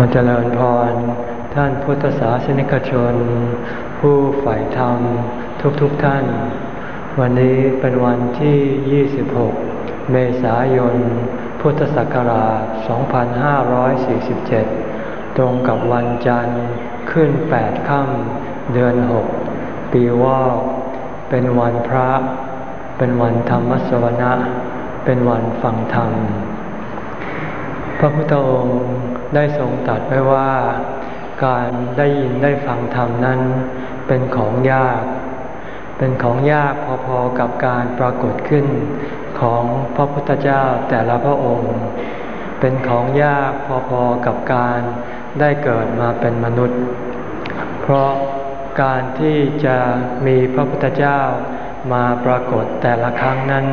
ขอเจริญพร ท่านพุทธศาสนิกชน ผู้ใฝ่ธรรมทุกๆทท่าน วันนี้เป็นวันที่ 26 เมษายน พุทธศักราช 2547 ตรงกับวันจันทร์ขึ้น 8 ค่ำเดือน 6 ปีวอกเป็นวันพระ เป็นวันธรรมสวนะ เป็นวันฟังธรรม พระพุทธองค์ ได้ทรงตรัสไว้ว่า การได้ยินได้ฟังธรรมนั้น เป็นของยาก เป็นของยากพอๆกับการปรากฏขึ้นของพระพุทธเจ้าแต่ละพระองค์ เป็นของยากพอๆกับการได้เกิดมาเป็นมนุษย์ เพราะการที่จะมีพระพุทธเจ้ามาปรากฏแต่ละครั้งนั้น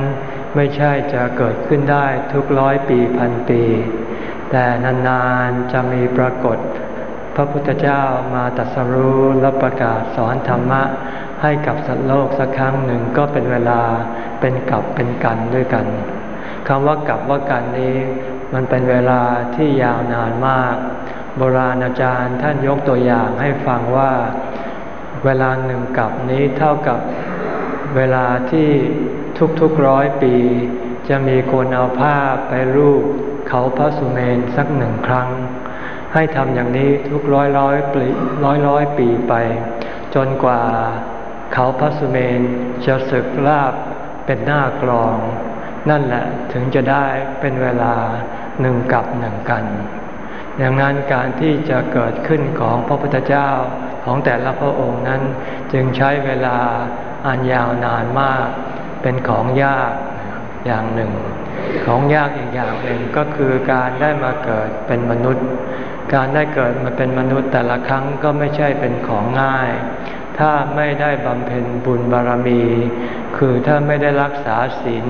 ไม่ใช่จะเกิดขึ้นได้ทุกร้อยปีพันปี แต่นานๆจะมีปรากฏ พระพุทธเจ้ามาตรัสรู้และประกาศสอนธรรมะ ให้กับสัตว์โลกสักครั้งหนึ่งก็เป็นเวลาเป็นกับเป็นกันด้วยกันคำว่ากับว่ากันนี้มันเป็นเวลาที่ยาวนานมาก โบราณอาจารย์ท่านยกตัวอย่างให้ฟังว่า เวลาหนึ่งกับนี้เท่ากับเวลาที่ทุกๆร้อยปี จะมีคนเอาผ้าไปรูป เขาพระสุเมนสักหนึ่งครั้ง ให้ทำอย่างนี้ทุกร้อยร้อยปีร้อยร้อยปีไป จนกว่าเขาพระสุเมนจะศึกลาบเป็นหน้ากลอง นั่นแหละถึงจะได้เป็นเวลาหนึ่งกับหนึ่งกันดังนั้นการที่จะเกิดขึ้นของพระพุทธเจ้าของแต่ละพระองค์นั้น จึงใช้เวลาอันยาวนานมาก เป็นของยาก อย่างหนึ่ง ของยากอีกอย่างหนึ่งก็คือการได้มาเกิดเป็นมนุษย์ การได้เกิดมาเป็นมนุษย์แต่ละครั้งก็ไม่ใช่เป็นของง่าย ถ้าไม่ได้บำเพ็ญบุญบารมี คือถ้าไม่ได้รักษาศีล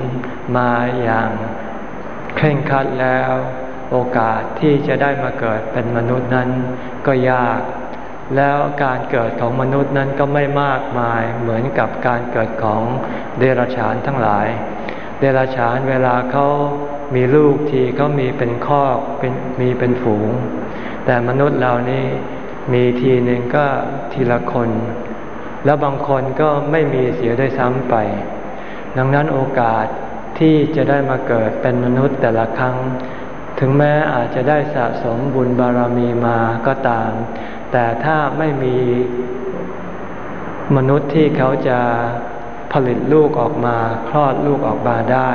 มาอย่างเคร่งครัดแล้ว โอกาสที่จะได้มาเกิดเป็นมนุษย์นั้นก็ยากแล้วการเกิดของมนุษย์นั้นก็ไม่มากมายเหมือนกับการเกิดของเดรัจฉานทั้งหลาย เดรัจฉานเวลาเขามีลูกทีเขามีเป็นคอกเป็นมีเป็นฝูง แต่มนุษย์เรานี่มีทีหนึ่งก็ทีละคน แล้วบางคนก็ไม่มีเสียได้ซ้ำไป ดังนั้นโอกาสที่จะได้มาเกิดเป็นมนุษย์แต่ละครั้ง ถึงแม้อาจจะได้สะสมบุญบารมีมาก็ตาม แต่ถ้าไม่มีมนุษย์ที่เขาจะ ผลิตลูกออกมาคลอดลูกออกมาได้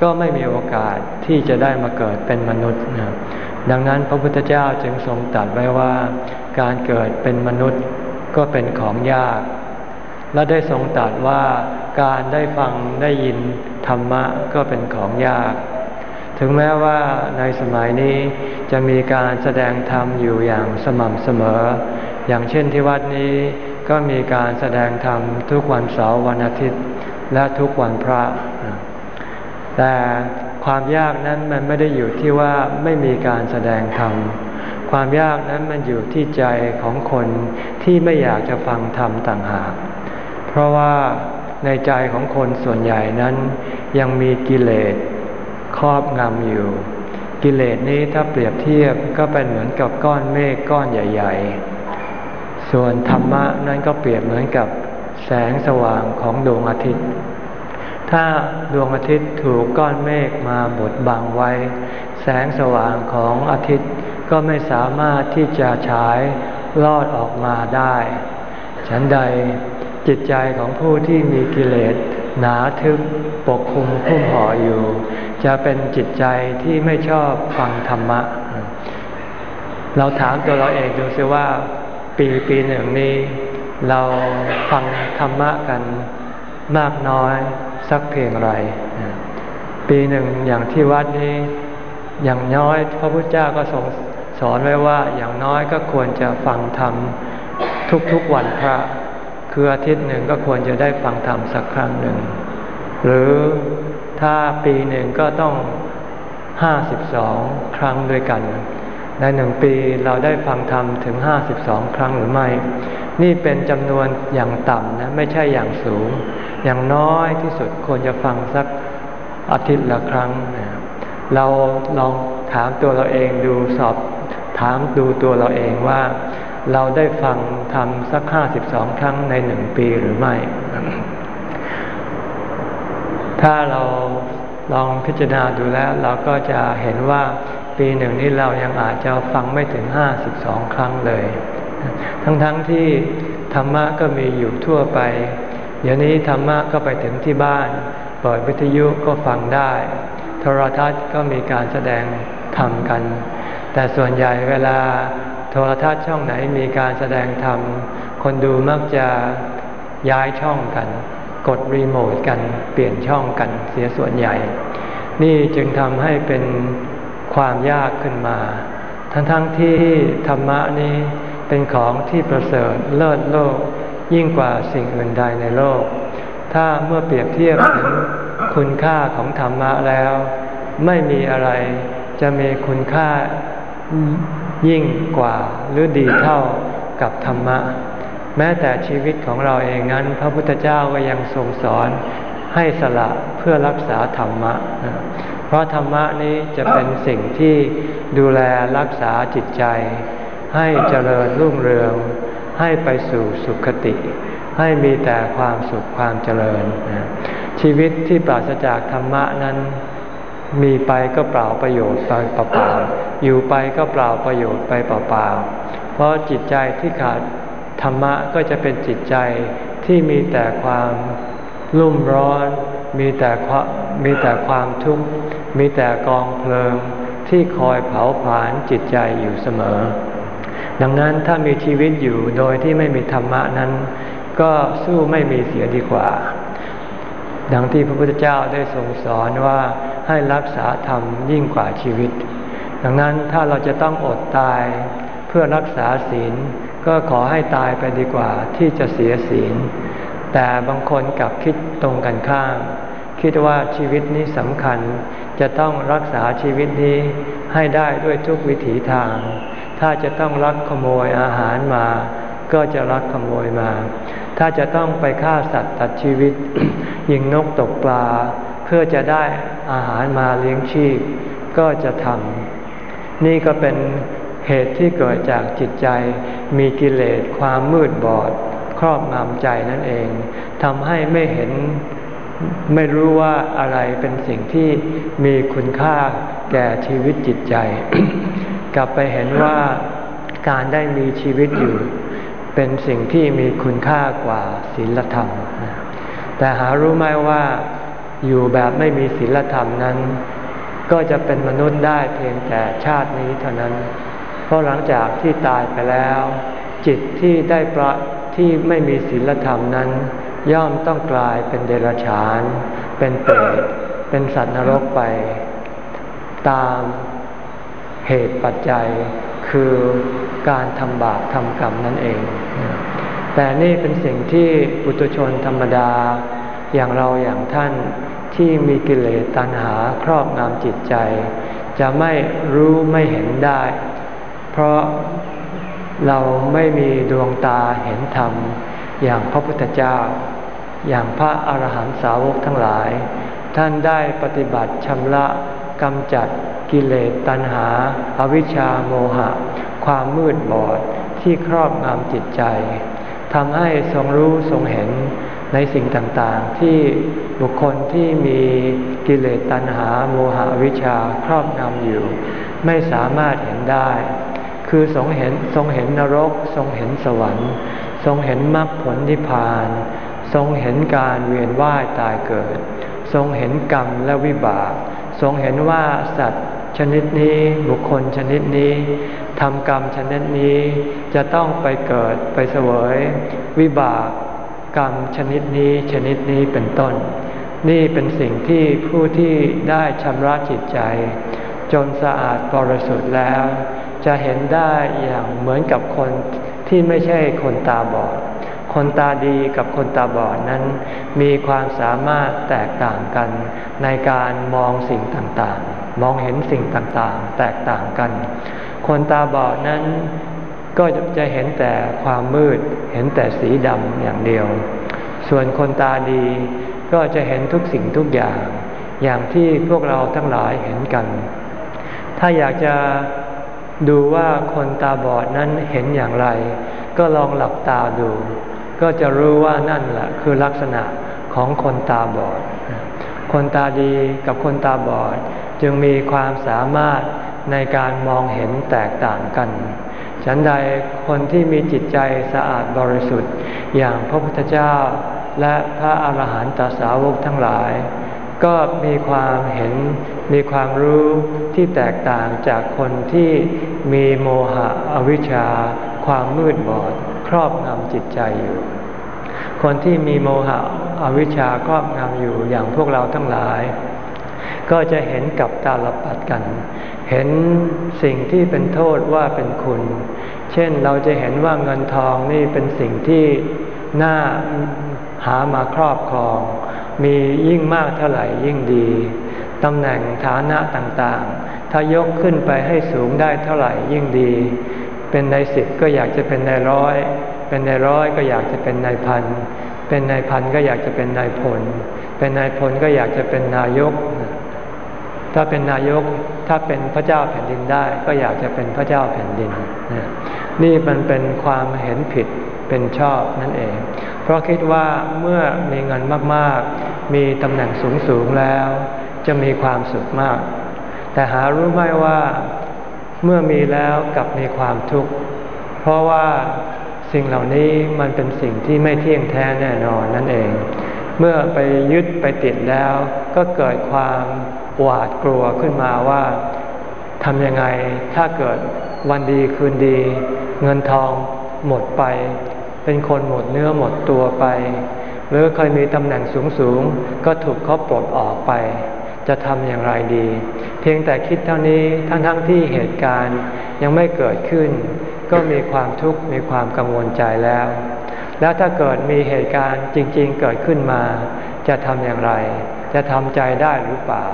ก็ไม่มีโอกาสที่จะได้มาเกิดเป็นมนุษย์นะดังนั้นพระพุทธเจ้าจึงทรงตรัสไว้ว่า การเกิดเป็นมนุษย์ก็เป็นของยาก และได้ทรงตรัสว่าการได้ฟังได้ยินธรรมะก็เป็นของยาก ถึงแม้ว่าในสมัยนี้จะมีการแสดงธรรมอยู่อย่างสม่ำเสมอ อย่างเช่นที่วัดนี้ ก็มีการแสดงธรรมทุกวันเสาร์วันอาทิตย์ และทุกวันพระ แต่ความยากนั้นมันไม่ได้อยู่ที่ว่าไม่มีการแสดงธรรม ความยากนั้นมันอยู่ที่ใจของคนที่ไม่อยากจะฟังธรรมต่างหาก เพราะว่าในใจของคนส่วนใหญ่นั้น ยังมีกิเลสครอบงำอยู่ กิเลสนี้ถ้าเปรียบเทียบก็เป็นเหมือนกับก้อนเมฆก้อนใหญ่ ๆ ส่วนธรรมะนั้นก็เปรียบเหมือนกับแสงสว่างของดวงอาทิตย์ ถ้าดวงอาทิตย์ถูกก้อนเมฆมาบดบังไว้ แสงสว่างของอาทิตย์ก็ไม่สามารถที่จะฉายลอดออกมาได้ ฉันใดจิตใจของผู้ที่มีกิเลสหนาทึบปกคลุมคุ้มห่ออยู่ จะเป็นจิตใจที่ไม่ชอบฟังธรรมะ เราถามตัวเราเองดูซิว่า ปีปีหนึ่งนี้ เราฟังธรรมะกันมากน้อยสักเพียงไร ปีหนึ่งอย่างที่วัดนี้ อย่างน้อยพระพุทธเจ้าก็ทรงสอนไว้ว่าอย่างน้อยก็ควรจะฟังธรรมทุกๆวันพระ คืออาทิตย์หนึ่งก็ควรจะได้ฟังธรรมสักครั้งหนึ่ง หรือถ้าปีหนึ่งก็ต้องห้าสิบสองครั้งด้วยกัน ในหนึ่งปีเราได้ฟังธรรมถึงห้าสิบสองครั้งหรือไม่ นี่เป็นจำนวนอย่างต่ำนะไม่ใช่อย่างสูง อย่างน้อยที่สุดควรจะฟังสักอาทิตย์ละครั้ง เราลองถามตัวเราเองดูสอบถามดูตัวเราเองว่าเราได้ฟังทำสักห้าสิบสองครั้งในหนึ่งปีหรือไม่ ถ้าเราลองพิจารณาดูแล้ว เราก็จะเห็นว่า ปีหนึ่งนี้เรายังอาจจะฟังไม่ถึงห้าสิบสองครั้งเลย ทั้งๆทที่ธรรมะก็มีอยู่ทั่วไป เดี๋ยวนี้ธรรมะก็ไปถึงที่บ้าน เปิดวิทยุก็ฟังได้ โทรทัศน์ก็มีการแสดงธรรมกัน แต่ส่วนใหญ่เวลาโทรทัศน์ช่องไหนมีการแสดงธรรม คนดูมักจะย้ายช่องกัน กดรีโมทกัน เปลี่ยนช่องกันเสียส่วนใหญ่ นี่จึงทำให้เป็น ความยากขึ้นมา ทั้งๆทที่ธรรมะนี้เป็นของที่ประเสริฐเลิศโลก ยิ่งกว่าสิ่งอื่นใดในโลก ถ้าเมื่อเปรียบเทียบถึงคุณค่าของธรรมะแล้ว ไม่มีอะไรจะมีคุณค่ายิ่งกว่าหรือดีเท่ากับธรรมะ แม้แต่ชีวิตของเราเองนั้น พระพุทธเจ้าก็ยังทรงสอน ให้สละเพื่อรักษาธรรมะ เพราะธรรมะนี้จะเป็นสิ่งที่ดูแลรักษาจิตใจ ให้เจริญรุ่งเรือง ให้ไปสู่สุขติ ให้มีแต่ความสุขความเจริญ ชีวิตที่ปราศจากธรรมะนั้นมีไปก็เปล่าประโยชน์ไปเปล่าๆอยู่ไปก็เปล่าประโยชน์ไปเปล่าๆเพราะจิตใจที่ขาดธรรมะก็จะเป็นจิตใจที่มีแต่ความ รุ่มร้อน มีแต่มีแต่ความทุกข์ มีแต่กองเพลิงที่คอยเผาผลาญจิตใจอยู่เสมอ ดังนั้นถ้ามีชีวิตอยู่โดยที่ไม่มีธรรมะนั้น ก็สู้ไม่มีเสียดีกว่า ดังที่พระพุทธเจ้าได้ทรงสอนว่าให้รักษาธรรมยิ่งกว่าชีวิต ดังนั้นถ้าเราจะต้องอดตายเพื่อรักษาศีล ก็ขอให้ตายไปดีกว่าที่จะเสียศีล แต่บางคนกลับคิดตรงกันข้าม คิดว่าชีวิตนี้สำคัญ จะต้องรักษาชีวิตนี้ให้ได้ด้วยทุกวิถีทาง ถ้าจะต้องรักขโมยอาหารมา ก็จะรักขโมยมา ถ้าจะต้องไปฆ่าสัตว์ตัดชีวิต ยิงนกตกปลา เพื่อจะได้อาหารมาเลี้ยงชีพ ก็จะทำนี่ก็เป็นเหตุที่เกิดจากจิตใจ มีกิเลสความมืดบอด รอบงำใจนั่นเองทำให้ไม่เห็นไม่รู้ว่าอะไรเป็นสิ่งที่มีคุณค่าแก่ชีวิตจิตใจ กลับไปเห็นว่าการได้มีชีวิตอยู่ เป็นสิ่งที่มีคุณค่ากว่าศีลธรรม แต่หารู้ไหมว่าอยู่แบบไม่มีศีลธรรมนั้น ก็จะเป็นมนุษย์ได้เพียงแต่ชาตินี้เท่านั้น เพราะหลังจากที่ตายไปแล้ว จิตที่ได้ประ ที่ไม่มีศีลธรรมนั้น ย่อมต้องกลายเป็นเดรัจฉาน เป็นเปรตเป็นสัตว์นรกไป ตามเหตุปัจจัยคือการทำบาปทำกรรมนั่นเอง แต่นี่เป็นสิ่งที่ปุถุชนธรรมดาอย่างเราอย่างท่านที่มีกิเลสตัณหาครอบงำจิตใจ จะไม่รู้ไม่เห็นได้ เพราะ เราไม่มีดวงตาเห็นธรรม อย่างพระพุทธเจ้า อย่างพระอาหารหันตสาวกทั้งหลาย ท่านได้ปฏิบัติชำระกำจัดกิเลสตัณหาอาวิชชาโมหะ ความมืดบอดที่ครอบงำจิตใจทำให้ทรงรู้ทรงเห็นในสิ่งต่างๆ ที่บุคคลที่มีกิเลสตัณหาโมหะวิชาครอบงำอยู่ ไม่สามารถเห็นได้ คือทรงเห็นทรงเห็นนรก ทรงเห็นสวรรค์ ทรงเห็นมรรคผลนิพพาน ทรงเห็นการเวียนว่ายตายเกิด ทรงเห็นกรรมและวิบาก ทรงเห็นว่าสัตว์ชนิดนี้บุคคลชนิดนี้ทำกรรมชนิดนี้จะต้องไปเกิดไปเสวย วิบากกรรมชนิดนี้ชนิดนี้เป็นต้น นี่เป็นสิ่งที่ผู้ที่ได้ชำระจิตใจ จนสะอาดบริสุทธิ์แล้ว จะเห็นได้อย่างเหมือนกับคนที่ไม่ใช่คนตาบอด คนตาดีกับคนตาบอดนั้น มีความสามารถแตกต่างกัน ในการมองสิ่งต่างๆ มองเห็นสิ่งต่างๆ แตกต่างกัน คนตาบอดนั้นก็จะเห็นแต่ความมืด เห็นแต่สีดำอย่างเดียว ส่วนคนตาดีก็จะเห็นทุกสิ่งทุกอย่าง อย่างที่พวกเราทั้งหลายเห็นกัน ถ้าอยากจะ ดูว่าคนตาบอดนั้นเห็นอย่างไร ก็ลองหลับตาดู ก็จะรู้ว่านั่นแหละคือลักษณะของคนตาบอด คนตาดีกับคนตาบอด จึงมีความสามารถในการมองเห็นแตกต่างกัน ฉันใดคนที่มีจิตใจสะอาดบริสุทธิ์ อย่างพระพุทธเจ้า และพระอาหารหันตสาวกทั้งหลาย ก็มีความเห็น มีความรู้ที่แตกต่างจากคนที่มีโมหะอวิชชา ความมืดบอด ครอบงำจิตใจอยู่ คนที่มีโมหะอวิชชาครอบงำอยู่อย่างพวกเราทั้งหลาย ก็จะเห็นกับตาลปัดกัน เห็นสิ่งที่เป็นโทษว่าเป็นคุณ เช่นเราจะเห็นว่าเงินทองนี่เป็นสิ่งที่น่าหามาครอบครอง มียิ่งมากเท่าไหร่ยิ่งดี ตำแหน่งฐานะต่างๆ ถ้ายกขึ้นไปให้สูงได้เท่าไหร่ยิ่งดี เป็นในสิบก็อยากจะเป็นในร้อย เป็นในร้อยก็อยากจะเป็นในพัน เป็นในพันก็อยากจะเป็นในพล เป็นในพลก็อยากจะเป็นนายก ถ้าเป็นนายกถ้าเป็นพระเจ้าแผ่นดินได้ ก็อยากจะเป็นพระเจ้าแผ่นดิน นี่มันเป็นความเห็นผิดเป็นชอบนั่นเอง เพราะคิดว่าเมื่อมีเงินมากๆ มีตำแหน่งสูงๆแล้ว จะมีความสุขมาก แต่หารู้ไหมว่าเมื่อมีแล้วกลับมีความทุกข์ เพราะว่าสิ่งเหล่านี้มันเป็นสิ่งที่ไม่เที่ยงแท้แน่นอนนั่นเอง เมื่อไปยึดไปติดแล้ว ก็เกิดความหวาดกลัวขึ้นมาว่าทำยังไงถ้าเกิดวันดีคืนดี เงินทองหมดไป เป็นคนหมดเนื้อหมดตัวไป หรือเคยมีตำแหน่งสูงสูงก็ถูกเขาปลดออกไป จะทำอย่างไรดี เพียงแต่คิดเท่านี้ทั้งทั้งที่เหตุการณ์ยังไม่เกิดขึ้น ก็มีความทุกข์มีความกังวลใจแล้ว แล้วถ้าเกิดมีเหตุการณ์จริง ๆ เกิดขึ้นมา จะทำอย่างไร จะทำใจได้หรือเปล่า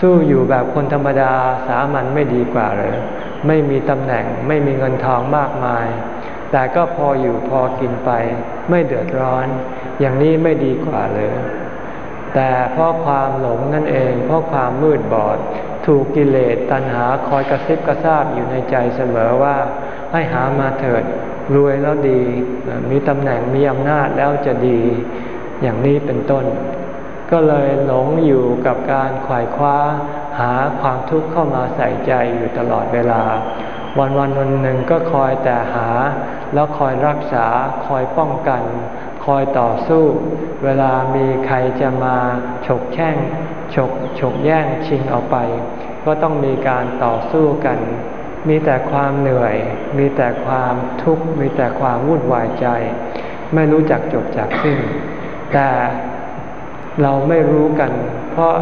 สู้อยู่แบบคนธรรมดาสามัญไม่ดีกว่าเลยไม่มีตำแหน่งไม่มีเงินทองมากมาย แต่ก็พออยู่พอกินไป ไม่เดือดร้อน อย่างนี้ไม่ดีกว่าเลย แต่เพราะความหลงนั่นเอง เพราะความมืดบอด ถูกกิเลสตัณหาคอยกระซิบกระซาบอยู่ในใจเสมอว่า ให้หามาเถิดรวยแล้วดี มีตำแหน่งมีอำนาจแล้วจะดีอย่างนี้เป็นต้น ก็เลยหลงอยู่กับการขวายคว้า หาความทุกข์เข้ามาใส่ใจอยู่ตลอดเวลา วันวันวันหนึ่งก็คอยแต่หา แล้วคอยรักษาคอยป้องกัน อยต่อสู้ เวลามีใครจะมาฉกแช่งฉกฉกแย่งชิงเอาไป ก็ต้องมีการต่อสู้กัน มีแต่ความเหนื่อย มีแต่ความทุกข์ มีแต่ความวุ่นวายใจ ไม่รู้จักจบจากสิ้น แต่เราไม่รู้กัน เพราะ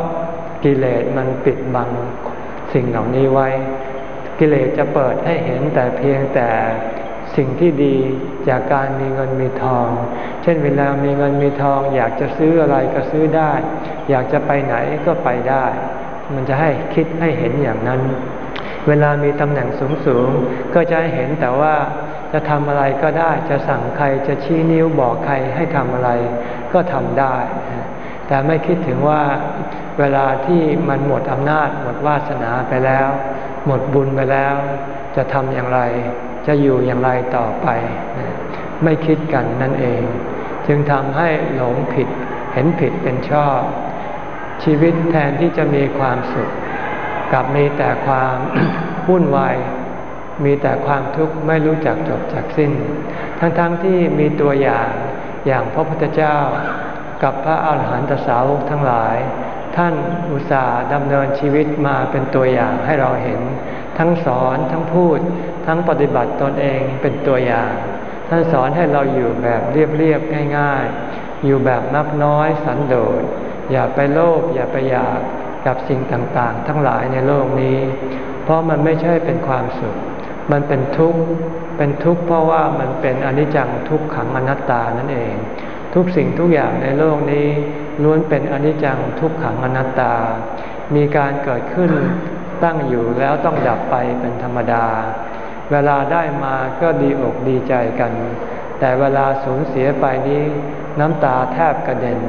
กิเลสมันปิดบังสิ่งเหล่านี้ไว้ กิเลสจะเปิดให้เห็นแต่เพียงแต่ สิ่งที่ดีจากการมีเงินมีทอง เช่นเวลามีเงินมีทอง อยากจะซื้ออะไรก็ซื้อได้ อยากจะไปไหนก็ไปได้ มันจะให้คิดให้เห็นอย่างนั้น เวลามีตำแหน่งสูงสูงก็จะให้เห็นแต่ว่าจะทำอะไรก็ได้ จะสั่งใครจะชี้นิ้วบอกใครให้ทำอะไรก็ทำได้ แต่ไม่คิดถึงว่าเวลาที่มันหมดอำนาจหมดวาสนาไปแล้ว หมดบุญไปแล้ว จะทำอย่างไร จะอยู่อย่างไรต่อไป ไม่คิดกันนั่นเอง จึงทำให้หลงผิดเห็นผิดเป็นชอบ ชีวิตแทนที่จะมีความสุขกลับมีแต่ความวุ่นวายมีแต่ความทุกข์ไม่รู้จักจบจากสิ้น ทั้งๆทที่มีตัวอย่างอย่างพระพุทธเจ้า กับพระอาหารหันตสาวกทั้งหลาย ท่านอุตส่าห์ดำเนินชีวิตมาเป็นตัวอย่างให้เราเห็น ทั้งสอนทั้งพูด ทั้งปฏิบัติตนเองเป็นตัวอย่าง ท่านสอนให้เราอยู่แบบเรียบๆง่าย ๆ อยู่แบบนับน้อยสันโดษ อย่าไปโลภอย่าไปอยากกับสิ่งต่างๆ ทั้งหลายในโลกนี้ เพราะมันไม่ใช่เป็นความสุข มันเป็นทุกข์ เป็นทุกข์เพราะว่ามันเป็นอนิจจังทุกขังอนัตตานั่นเอง ทุกสิ่งทุกอย่างในโลกนี้ล้วนเป็นอนิจจังทุกขังอนัตตา มีการเกิดขึ้น ตั้งอยู่แล้วต้องดับไปเป็นธรรมดา เวลาได้มาก็ดีอกดีใจกัน แต่เวลาสูญเสียไปนี้ น้ำตาแทบกระเด็น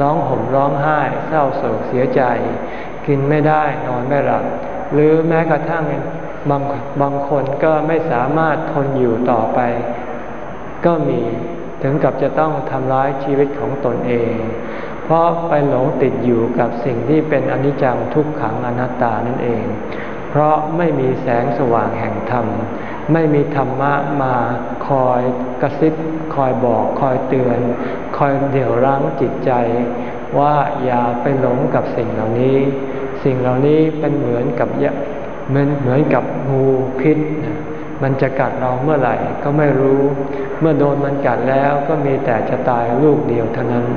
ร้องห่มร้องไห้เศร้าโศกเสียใจ กินไม่ได้นอนไม่หลับ หรือแม้กระทั่งบางบางคนก็ไม่สามารถทนอยู่ต่อไป ก็มีถึงกับจะต้องทำร้ายชีวิตของตนเอง เพราะไปหลงติดอยู่กับสิ่งที่เป็นอนิจจังทุกขังอนัตตานั่นเอง เพราะไม่มีแสงสว่างแห่งธรรม ไม่มีธรรมะมาคอยกระซิบคอยบอกคอยเตือน คอยเดี่ยวรั้งจิตใจ ว่าอย่าไปหลงกับสิ่งเหล่านี้ สิ่งเหล่านี้เป็นเหมือนกับเหมือนเหมือนกับงูพิษมันจะกัดเราเมื่อไหร่ก็ไม่รู้ เมื่อโดนมันกัดแล้วก็มีแต่จะตายลูกเดียวเท่านั้น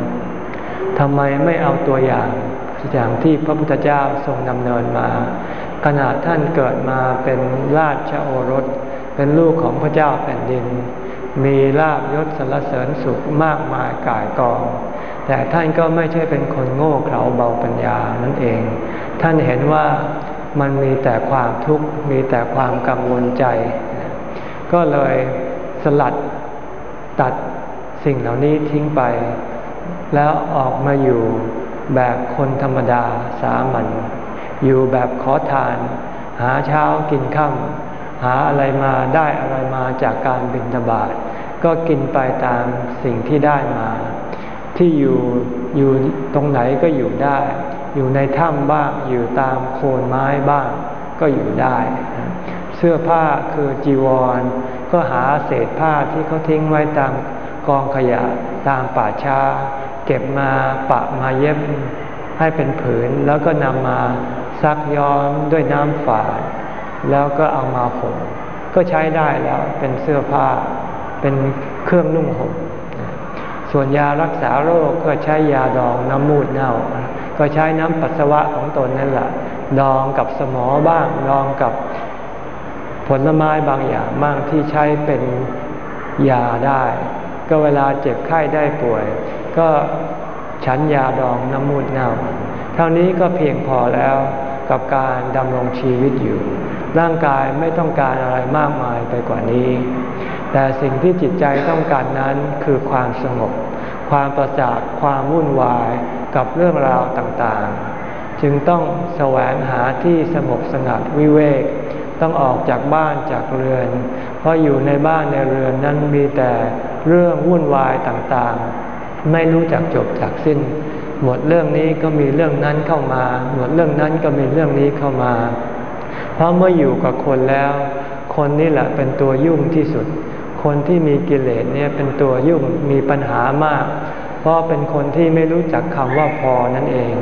ทำไมไม่เอาตัวอย่างอย่างที่พระพุทธเจ้าทรงดำเนินมา ขณะท่านเกิดมาเป็นราชโอรส เป็นลูกของพระเจ้าแผ่นดิน มีลาบยศสรรเสริญสุขมากมายกายกอง แต่ท่านก็ไม่ใช่เป็นคนโง่เขลาเบาปัญญานั่นเอง ท่านเห็นว่ามันมีแต่ความทุกข์มีแต่ความกังวลใจ ก็เลยสลัดตัดสิ่งเหล่านี้ทิ้งไป แล้วออกมาอยู่แบบคนธรรมดาสามัญอยู่แบบขอทาน หาเช้ากินค่ำหาอะไรมาได้อะไรมาจากการบินทบาทก็กินไปตามสิ่งที่ได้มา ที่อยู่อยู่ตรงไหนก็อยู่ได้ อยู่ในถ้ำบ้างอยู่ตามโคนไม้บ้างก็อยู่ได้ เสื้อผ้าคือจีวร ก็หาเศษผ้าที่เขาทิ้งไว้ตามกองขยะตามป่าช้า เก็บมาปะมาเย็บให้เป็นผืนแล้วก็นำมาซักย้อมด้วยน้ำฝาดแล้วก็เอามาห่มก็ใช้ได้แล้วเป็นเสื้อผ้าเป็นเครื่องนุ่งห่มส่วนยารักษาโรคก็ใช้ยาดองน้ำมูดเน่า ก็ใช้น้ำปัสสาวะของตนนั่นแหละดองกับสมอบ้างดองกับผลไม้บางอย่างบ้างที่ใช้เป็นยาได้ ก็เวลาเจ็บไข้ได้ป่วย ก็ฉันยาดองน้ำมูดเน่า เท่านี้ก็เพียงพอแล้วกับการดำรงชีวิตอยู่ ร่างกายไม่ต้องการอะไรมากมายไปกว่านี้ แต่สิ่งที่จิตใจต้องการนั้นคือความสงบ ความประจากความวุ่นวายกับเรื่องราวต่างๆ จึงต้องแสวงหาที่สงบสงัดวิเวก ต้องออกจากบ้านจากเรือน เพราะอยู่ในบ้านในเรือนนั้นมีแต่เรื่องวุ่นวายต่างๆ ไม่รู้จักจบจากสิ้น หมดเรื่องนี้ก็มีเรื่องนั้นเข้ามา หมดเรื่องนั้นก็มีเรื่องนี้เข้ามา เพราะเมื่ออยู่กับคนแล้ว คนนี่แหละเป็นตัวยุ่งที่สุด คนที่มีกิเลสเนี่ยเป็นตัวยุ่งมีปัญหามาก เพราะเป็นคนที่ไม่รู้จักคำว่าพอนั่นเอง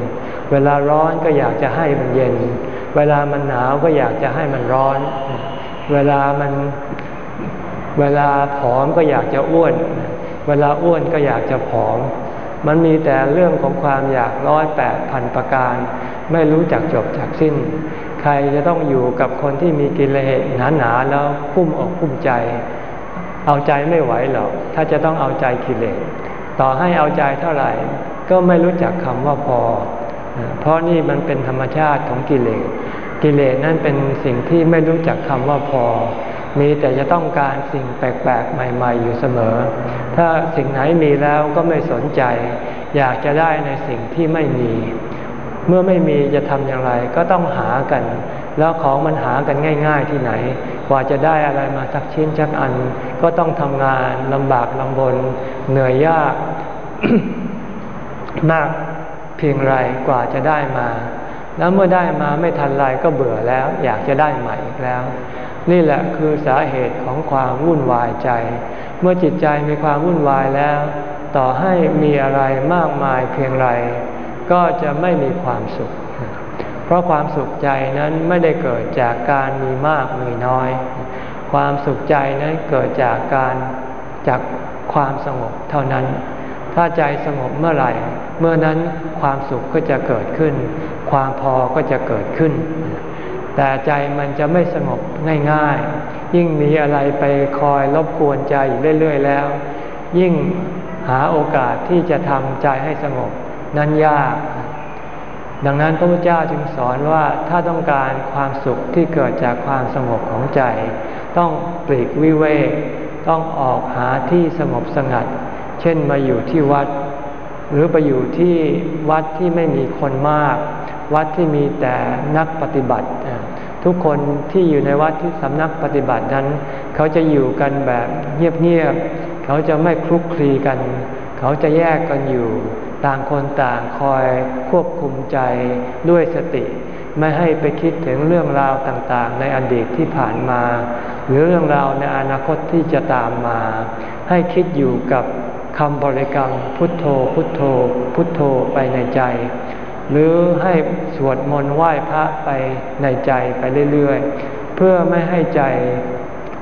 เวลาร้อนก็อยากจะให้มันเย็น เวลามันหนาวก็อยากจะให้มันร้อน เวลามันเวลาผอมก็อยากจะอ้วน เวลาอ้วนก็อยากจะผอม มันมีแต่เรื่องของความอยากร้อยแปดพันประการ ไม่รู้จักจบจากสิ้น ใครจะต้องอยู่กับคนที่มีกิเลสหนาๆแล้วพุ่มอกพุ่มใจ เอาใจไม่ไหวหรอก ถ้าจะต้องเอาใจกิเลสต่อให้เอาใจเท่าไหร่ ก็ไม่รู้จักคำว่าพอ เพราะนี่มันเป็นธรรมชาติของกิเลสกิเลสนั่นเป็นสิ่งที่ไม่รู้จักคำว่าพอ มีแต่จะต้องการสิ่งแปลกๆ ใหม่ ๆ อยู่เสมอ ถ้าสิ่งไหนมีแล้วก็ไม่สนใจ อยากจะได้ในสิ่งที่ไม่มี เมื่อไม่มีจะทำอย่างไรก็ต้องหากัน แล้วของมันหากันง่าย ๆ ที่ไหน กว่าจะได้อะไรมาสักชิ้นสักอัน ก็ต้องทำงานลำบากลำบน เหนื่อยยาก มากเพียงไรกว่าจะได้มา แล้วเมื่อได้มาไม่ทันไรก็เบื่อแล้ว อยากจะได้ใหม่อีกแล้ว นี่แหละคือสาเหตุของความวุ่นวายใจ เมื่อจิตใจมีความวุ่นวายแล้ว ต่อให้มีอะไรมากมายเพียงไร ก็จะไม่มีความสุข เพราะความสุขใจนั้นไม่ได้เกิดจากการมีมากมีน้อย ความสุขใจนั้นเกิดจากการจากความสงบเท่านั้น ถ้าใจสงบเมื่อไหร่ เมื่อนั้นความสุขก็จะเกิดขึ้น ความพอก็จะเกิดขึ้น แต่ใจมันจะไม่สงบง่ายๆ ยิ่งมีอะไรไปคอยรบกวนใจอยู่เรื่อยๆแล้ว ยิ่งหาโอกาสที่จะทำใจให้สงบนั้นยาก ดังนั้นพระพุทธเจ้าจึงสอนว่าถ้าต้องการความสุขที่เกิดจากความสงบของใจ ต้องปลีกวิเวกต้องออกหาที่สงบสงัด เช่นมาอยู่ที่วัด หรือไปอยู่ที่วัดที่ไม่มีคนมาก วัดที่มีแต่นักปฏิบัติ ทุกคนที่อยู่ในวัดที่สำนักปฏิบัตินั้น เขาจะอยู่กันแบบเงียบๆเขาจะไม่คลุกคลีกัน เขาจะแยกกันอยู่ ต่างคนต่างคอยควบคุมใจด้วยสติ ไม่ให้ไปคิดถึงเรื่องราวต่างๆ ในอดีตที่ผ่านมา หรือเรื่องราวในอนาคตที่จะตามมา ให้คิดอยู่กับคำบริกรรมพุทโธพุทโธ พุทโธไปในใจ หรือให้สวดมนต์ไหว้พระไปในใจไปเรื่อยๆ เพื่อไม่ให้ใจ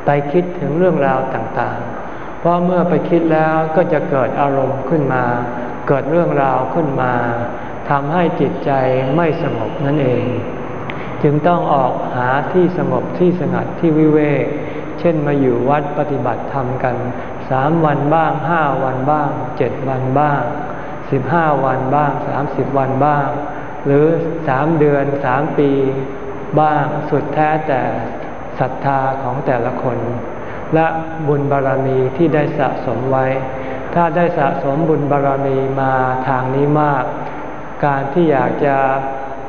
ไปคิดถึงเรื่องราวต่างๆ เพราะเมื่อไปคิดแล้วก็จะเกิดอารมณ์ขึ้นมา เกิดเรื่องราวขึ้นมาทำให้จิตใจไม่สงบนั่นเอง จึงต้องออกหาที่สงบที่สงัดที่วิเวก เช่นมาอยู่วัดปฏิบัติธรรมกันสามวันบ้างห้าวันบ้างเจ็ดวันบ้าง สิบห้าวันบ้างสามสิบวันบ้าง หรือสามเดือนสามปีบ้างสุดแท้แต่ศรัทธาของแต่ละคน และบุญบารรมีที่ได้สะสมไว้ ถ้าได้สะสมบุญบารรมีมาทางนี้มาก การที่อยากจะ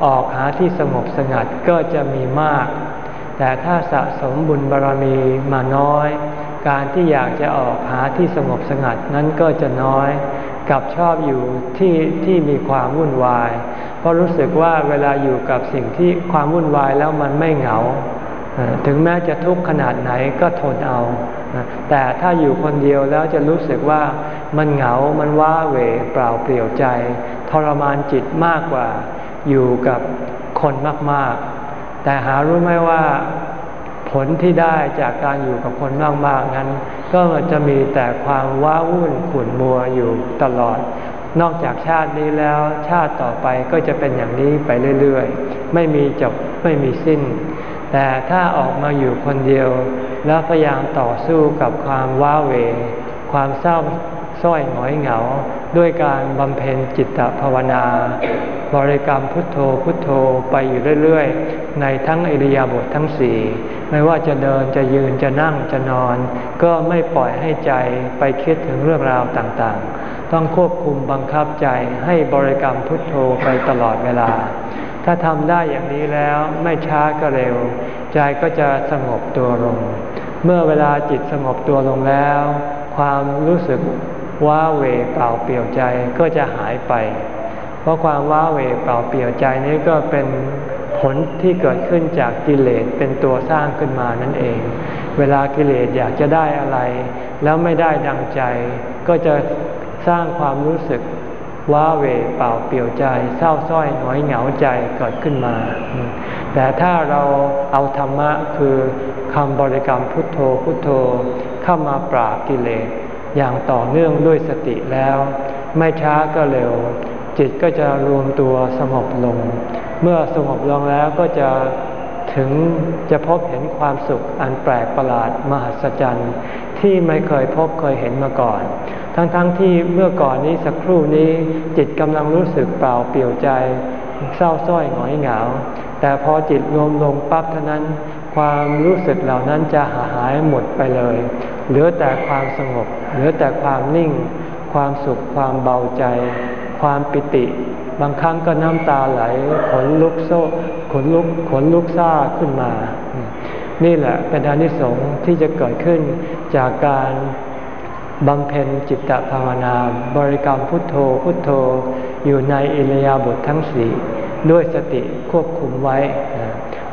ออกหาที่สงบสงัดก็จะมีมาก แต่ถ้าสะสมบุญบารรมีมาน้อย การที่อยากจะออกหาที่สงบสงัดนั้นก็จะน้อย กับชอบอยู่ที่ที่มีความวุ่นวาย เพราะรู้สึกว่าเวลาอยู่กับสิ่งที่ความวุ่นวายแล้วมันไม่เหงา ถึงแม้จะทุกข์ขนาดไหนก็ทนเอา แต่ถ้าอยู่คนเดียวแล้วจะรู้สึกว่ามันเหงา มันว้าเหวเปล่าเปลี่ยวใจ ทรมานจิตมากกว่าอยู่กับคนมากๆ แต่หารู้ไหมว่า ผลที่ได้จากการอยู่กับคนมากๆนั้น ก็จะมีแต่ความว้าวุ่นขุ่นมัวอยู่ตลอด นอกจากชาตินี้แล้วชาติต่อไปก็จะเป็นอย่างนี้ไปเรื่อยๆ ไม่มีจบไม่มีสิ้น แต่ถ้าออกมาอยู่คนเดียว แล้วพยายามต่อสู้กับความว้าเหวความเศร้าส้อยหงอยเหงา ด้วยการบำเพ็ญจิตภาวนา บริกรรมพุทโธพุทโธไปอยู่เรื่อยๆ ในทั้งอิริยาบถททั้งสี่ ไม่ว่าจะเดินจะยืนจะนั่งจะนอน ก็ไม่ปล่อยให้ใจไปคิดถึงเรื่องราวต่างๆ ต้องควบคุมบังคับใจให้บริกรรมพุทโธไปตลอดเวลา ถ้าทำได้อย่างนี้แล้วไม่ช้าก็เร็ว ใจก็จะสงบตัวลง เมื่อเวลาจิตสงบตัวลงแล้ว ความรู้สึกว้าเหวเปล่าเปลี่ยวใจก็จะหายไป เพราะความว้าเหวเปล่าเปลี่ยวใจนี้ก็เป็น ผลที่เกิดขึ้นจากกิเลสเป็นตัวสร้างขึ้นมานั่นเอง เวลากิเลสอยากจะได้อะไร แล้วไม่ได้ดังใจ ก็จะสร้างความรู้สึกว้าเวเปล่าเปลี่ยวใจ เศร้าส้อยหงอยเหงาใจเกิดขึ้นมา แต่ถ้าเราเอาธรรมะคือคำบริกรรมพุทโธพุทโธเข้ามาปราบกิเลสอย่างต่อเนื่องด้วยสติแล้ว ไม่ช้าก็เร็ว จิตก็จะรวมตัวสงบลง เมื่อสงบลงแล้วก็จะถึงจะพบเห็นความสุขอันแปลกประหลาดมหัศจรรย์ ที่ไม่เคยพบเคยเห็นมาก่อน ทั้งๆทที่เมื่อก่อนนี้สักครู่นี้จิตกำลังรู้สึกเปล่าเปลี่ยวใจ เศร้าส้อยหงอยเหงา แต่พอจิตรวมลงปั๊บเท่านั้น ความรู้สึกเหล่านั้นจะหายหมดไปเลย เหลือแต่ความสงบ เหลือแต่ความนิ่ง ความสุขความเบาใจ ความปิติ บางครั้งก็น้ำตาไหลขนลุกโซ่ขนลุกขนลุกซ่าขึ้นมา นี่แหละเป็นอนิสงส์ที่จะเกิดขึ้นจากการบำเพ็ญจิตตภาวนา บริกรรมพุทโธพุทโธอยู่ในอิรยาบถททั้งสี่ด้วยสติควบคุมไว้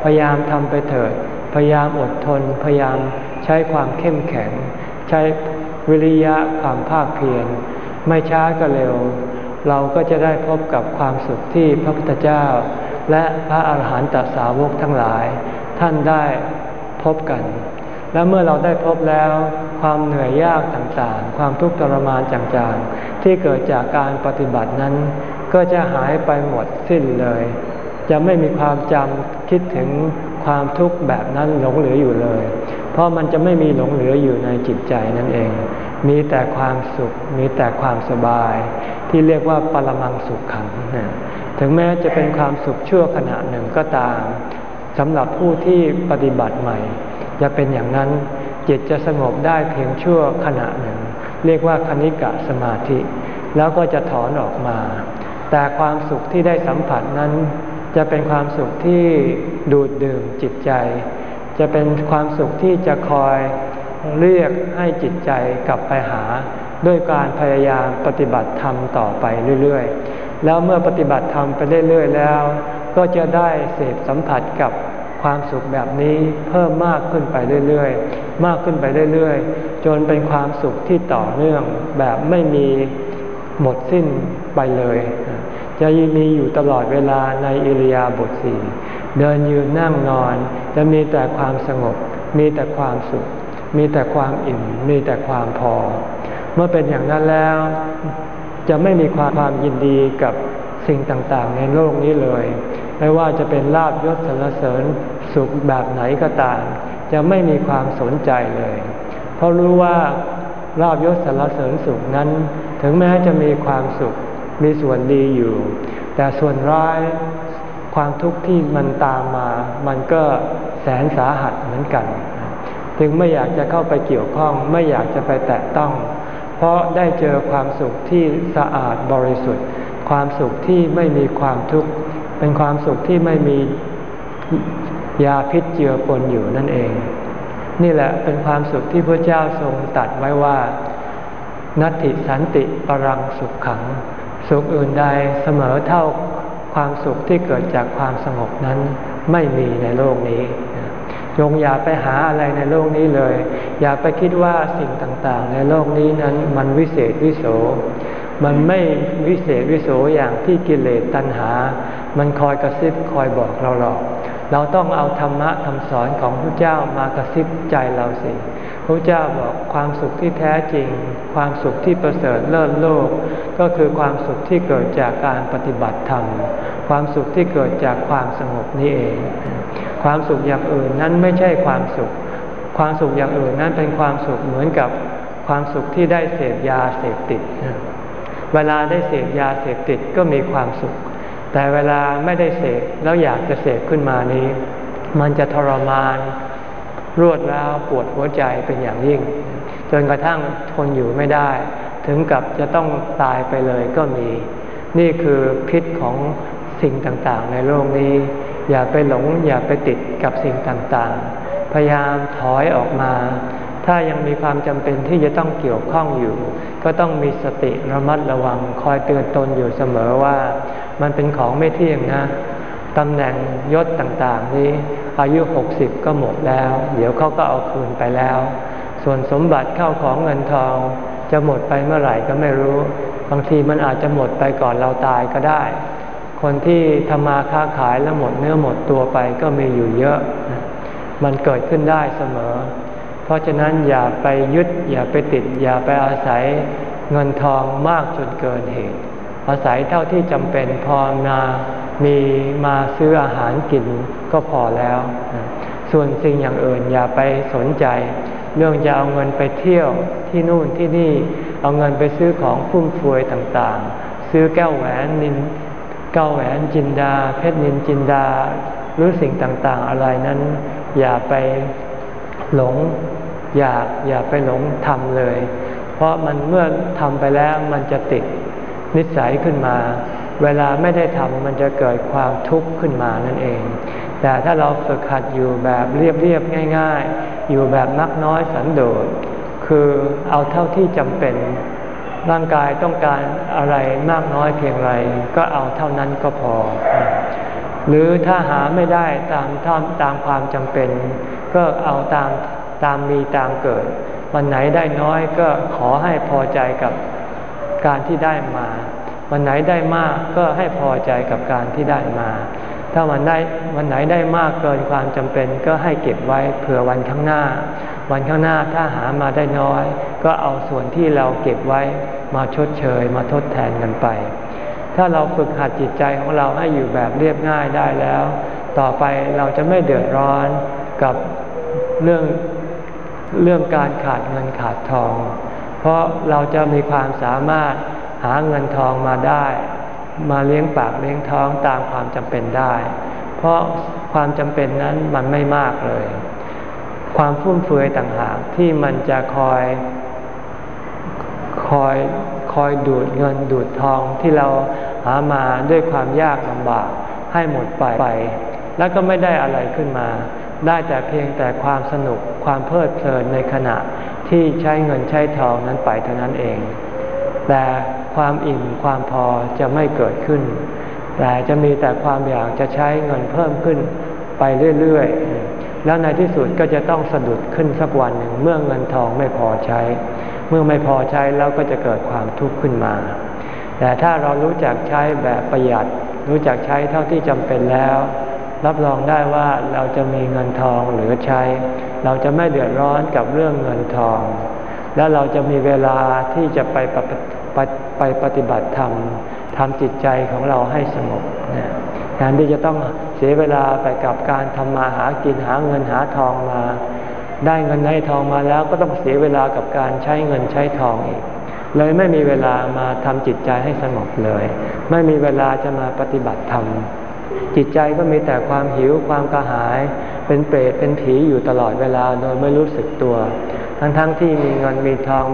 พยายามทำไปเถิด พยายามอดทน พยายามใช้ความเข้มแข็ง ใช้วิริยะความภาคเพียรไม่ช้าก็เร็ว เราก็จะได้พบกับความสุขที่พระพุทธเจ้า และพระอาหารหันตสาวกทั้งหลาย ท่านได้พบกัน และเมื่อเราได้พบแล้วความเหนื่อยยากต่างๆ ความทุกข์ทรมานจางๆ ที่เกิดจากการปฏิบัตินั้น ก็จะหายไปหมดสิ้นเลย จะไม่มีความจำคิดถึงความทุกข์แบบนั้นหลงเหลืออยู่เลย เพราะมันจะไม่มีหลงเหลืออยู่ในจิตใจนั่นเอง มีแต่ความสุข มีแต่ความสบาย ที่เรียกว่าปรมังสุขขัง ถึงแม้จะเป็นความสุขชั่วขณะหนึ่งก็ตามสำหรับผู้ที่ปฏิบัติใหม่ จะเป็นอย่างนั้นจิตจะสงบได้เพียงชั่วขณะหนึ่ง เรียกว่าคณิกะสมาธิ แล้วก็จะถอนออกมา แต่ความสุขที่ได้สัมผัสนั้นจจะเป็นความสุขที่ดูดดื่มจิตใจ จะเป็นความสุขที่จะคอยเรียกให้จิตใจกลับไปหา ด้วยการพยายามปฏิบัติธรรมต่อไปเรื่อยๆ แล้วเมื่อปฏิบัติธรรมไปเรื่อยๆ แล้ว ก็จะได้เสพสัมผัสกับความสุขแบบนี้เพิ่มมากขึ้นไปเรื่อยๆ มากขึ้นไปเรื่อยๆ จนเป็นความสุขที่ต่อเนื่องแบบไม่มีหมดสิ้นไปเลย จะมีอยู่ตลอดเวลาในอิริยาบถสี่เดินยืนนั่งนอน จะมีแต่ความสงบ มีแต่ความสุข มีแต่ความอิ่ม มีแต่ความพอ เมื่อเป็นอย่างนั้นแล้ว จะไม่มีความความยินดีกับสิ่งต่างๆ ในโลกนี้เลย ไม่ว่าจะเป็นลาบยศสรรเสริญสุขแบบไหนก็ตาม จะไม่มีความสนใจเลย เพราะรู้ว่าลาบยศสรรเสริญสุขนั้น ถึงแม้จะมีความสุขมีส่วนดีอยู่ แต่ส่วนร้ายความทุกข์ที่มันตามมา มันก็แสนสาหัสเหมือนกันถึงไม่อยากจะเข้าไปเกี่ยวข้อง ไม่อยากจะไปแตะต้อง เพราะได้เจอความสุขที่สะอาดบริสุทธิ์ ความสุขที่ไม่มีความทุกข์ เป็นความสุขที่ไม่มียาพิษเจือปนอยู่นั่นเอง นี่แหละเป็นความสุขที่พระเจ้าทรงตัดไว้ว่า นัตติสันติปรังสุขขัง สุขอื่นใดเสมอเท่าความสุขที่เกิดจากความสงบนั้นไม่มีในโลกนี้ จงอย่าไปหาอะไรในโลกนี้เลย อย่าไปคิดว่าสิ่งต่างๆ ในโลกนี้นั้นมันวิเศษวิโส มันไม่วิเศษวิโสอย่างที่กิเลสตัณหา มันคอยกระซิบคอยบอกเราหรอก เราต้องเอาธรรมะคำสอนของพระเจ้ามากระซิบใจเราสิพระเจ้าบอกความสุขที่แท้จริง ความสุขที่ประเสริฐเลิศโลก ก็คือความสุขที่เกิดจากการปฏิบัติธรรม ความสุขที่เกิดจากความสงบนี่เอง ความสุขอย่างอื่นนั้นไม่ใช่ความสุข ความสุขอย่างอื่นนั้นเป็นความสุขเหมือนกับความสุขที่ได้เสพยาเสพติด เวลาได้เสพยาเสพติดก็มีความสุข แต่เวลาไม่ได้เสพแล้วอยากจะเสพขึ้นมานี้ มันจะทรมาน รวดแล้วปวดหัวใจเป็นอย่างยิ่ง จนกระทั่งทนอยู่ไม่ได้ ถึงกับจะต้องตายไปเลยก็มี นี่คือพิษของสิ่งต่างๆ ในโลกนี้ อย่าไปหลงอย่าไปติดกับสิ่งต่างๆ พยายามถอยออกมา ถ้ายังมีความจำเป็นที่จะต้องเกี่ยวข้องอยู่ ก็ต้องมีสติระมัดระวังคอยเตือนตนอยู่เสมอว่า มันเป็นของไม่เที่ยงนะตำแหน่งยศต่างๆ นี้ อายุหกสิบก็หมดแล้ว เดี๋ยวเขาก็เอาคืนไปแล้ว ส่วนสมบัติเข้าของเงินทอง จะหมดไปเมื่อไหร่ก็ไม่รู้ บางทีมันอาจจะหมดไปก่อนเราตายก็ได้ คนที่ทำมาค้าขายแล้วหมดเนื้อหมดตัวไปก็มีอยู่เยอะ มันเกิดขึ้นได้เสมอ เพราะฉะนั้นอย่าไปยึดอย่าไปติด อย่าไปอาศัยเงินทองมากจนเกินเหตุ อาศัยเท่าที่จำเป็นพอนามีมาซื้ออาหารกินก็พอแล้ว ส่วนสิ่งอย่างอื่นอย่าไปสนใจ เรื่องจะเอาเงินไปเที่ยวที่นู่นที่นี่ เอาเงินไปซื้อของฟุ่มเฟือยต่างๆ ซื้อแก้วแหวนนิน แก้วแหวนจินดา เพชรนินจินดา หรือสิ่งต่างๆ อะไรนั้น อย่าไปหลงอยากอย่าไปหลงทำเลย เพราะมันเมื่อทำไปแล้วมันจะติดนิสัยขึ้นมา เวลาไม่ได้ทำมันจะเกิดความทุกข์ขึ้นมานั่นเอง แต่ถ้าเราฝึกหัดอยู่แบบเรียบๆง่าย ๆ อยู่แบบนักน้อยสันโดษคือเอาเท่าที่จำเป็น ร่างกายต้องการอะไรมากน้อยเพียงไรก็เอาเท่านั้นก็พอ หรือถ้าหาไม่ได้ตามตามตามความจำเป็น ก็เอาตามตามมีตามเกิด วันไหนได้น้อยก็ขอให้พอใจกับการที่ได้มา วันไหนได้มากก็ให้พอใจกับการที่ได้มา ถ้าวันได้วันไหนได้มากเกินความจำเป็นก็ให้เก็บไว้เผื่อวันข้างหน้า วันข้างหน้าถ้าหามาได้น้อย ก็เอาส่วนที่เราเก็บไว้ มาชดเชยมาทดแทนกันไป ถ้าเราฝึกหัดจิตใจของเราให้อยู่แบบเรียบง่ายได้แล้ว ต่อไปเราจะไม่เดือดร้อนกับเรื่องเรื่องการขาดเงินขาดทอง เพราะเราจะมีความสามารถหาเงินทองมาได้ มาเลี้ยงปากเลี้ยงท้องตามความจำเป็นได้ เพราะความจำเป็นนั้นมันไม่มากเลย ความฟุ่มเฟือยต่างหากที่มันจะคอย คอยคอยดูดเงินดูดทองที่เราหามาด้วยความยากลำบากให้หมดไปไป แล้วก็ไม่ได้อะไรขึ้นมา ได้แต่เพียงแต่ความสนุกความเพลิดเพลินในขณะที่ใช้เงินใช้ทองนั้นไปเท่านั้นเอง แต่ความอิ่มความพอจะไม่เกิดขึ้น แต่จะมีแต่ความอยากจะใช้เงินเพิ่มขึ้นไปเรื่อยๆ แล้วในที่สุดก็จะต้องสะดุดขึ้นสักวันหนึ่งเมื่อเงินทองไม่พอใช้ เมื่อไม่พอใช้แล้วก็จะเกิดความทุกข์ขึ้นมา แต่ถ้าเรารู้จักใช้แบบประหยัด รู้จักใช้เท่าที่จำเป็นแล้ว รับรองได้ว่าเราจะมีเงินทองเหลือใช้ เราจะไม่เดือดร้อนกับเรื่องเงินทอง และเราจะมีเวลาที่จะไปไปไปปฏิบัติธรรมทำจิตใจของเราให้สงบนะแทนที่จะต้องเสียเวลาไปกับการทำมาหากินหาเงินหาทองมา ได้เงินได้ทองมาแล้วก็ต้องเสียเวลากับการใช้เงินใช้ทองอีก เลยไม่มีเวลามาทำจิตใจให้สงบเลย ไม่มีเวลาจะมาปฏิบัติธรรมจิตใจก็มีแต่ความหิวความกระหาย เป็นเปรตเป็นผีอยู่ตลอดเวลาโดยไม่รู้สึกตัว ทั้งๆทที่มีเงินมีทอง